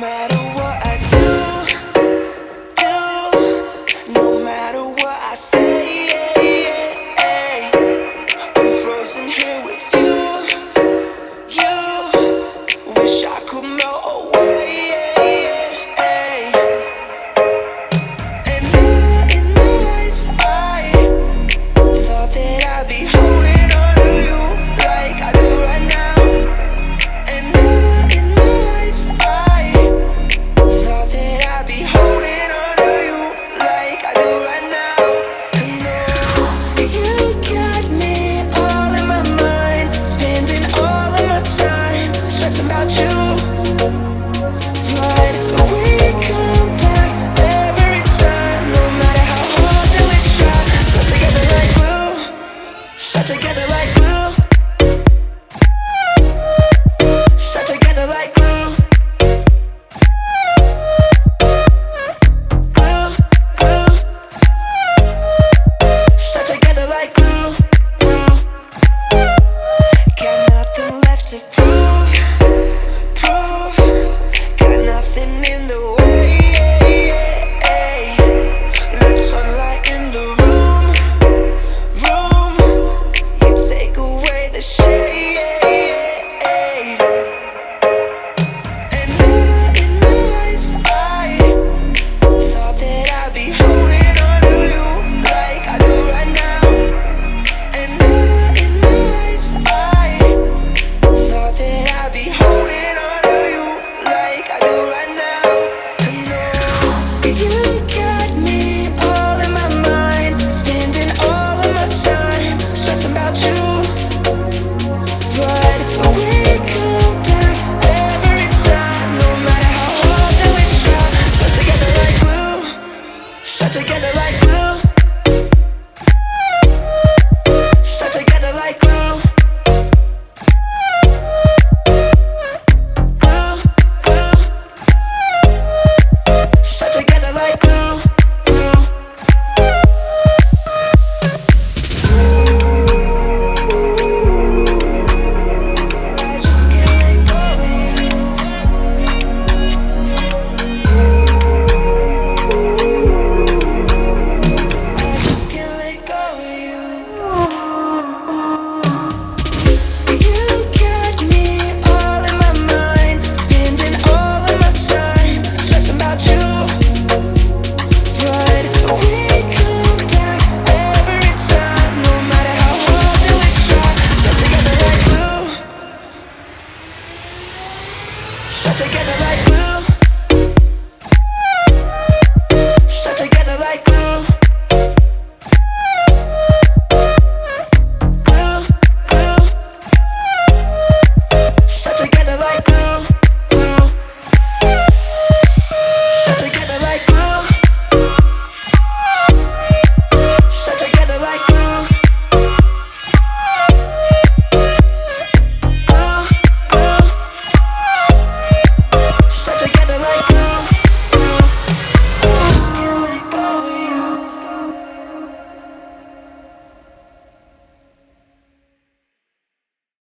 matter. Right away Together like blue